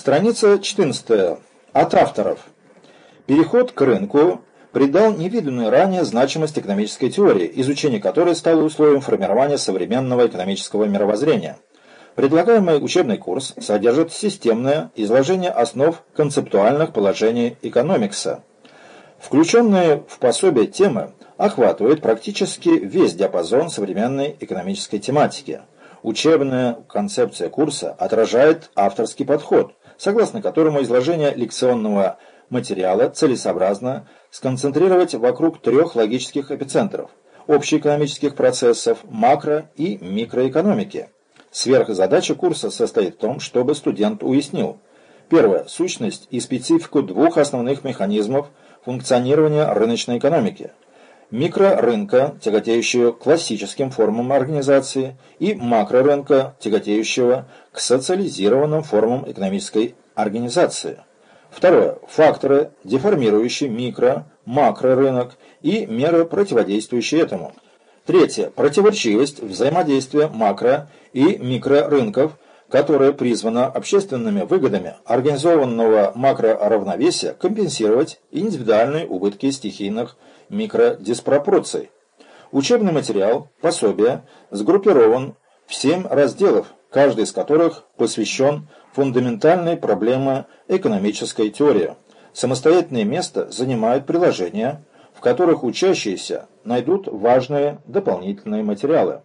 Страница 14. От авторов. Переход к рынку придал невиданную ранее значимость экономической теории, изучение которой стало условием формирования современного экономического мировоззрения. Предлагаемый учебный курс содержит системное изложение основ концептуальных положений экономикса. Включенные в пособие темы охватывают практически весь диапазон современной экономической тематики. Учебная концепция курса отражает авторский подход, согласно которому изложение лекционного материала целесообразно сконцентрировать вокруг трех логических эпицентров – общеэкономических процессов, макро- и микроэкономики. Сверхзадача курса состоит в том, чтобы студент уяснил Первое. Сущность и специфику двух основных механизмов функционирования рыночной экономики. Микрорынка, тяготеющего к классическим формам организации, и макрорынка, тяготеющего к социализированным формам экономической организации. Второе. Факторы, деформирующие микро, макрорынок и меры, противодействующие этому. Третье. Противоречивость взаимодействия макро- и микрорынков, которая призвана общественными выгодами организованного макроравновесия компенсировать индивидуальные убытки стихийных микродиспропорций. Учебный материал, пособие, сгруппирован в семь разделов, каждый из которых посвящен фундаментальной проблеме экономической теории. Самостоятельное место занимают приложения, в которых учащиеся найдут важные дополнительные материалы.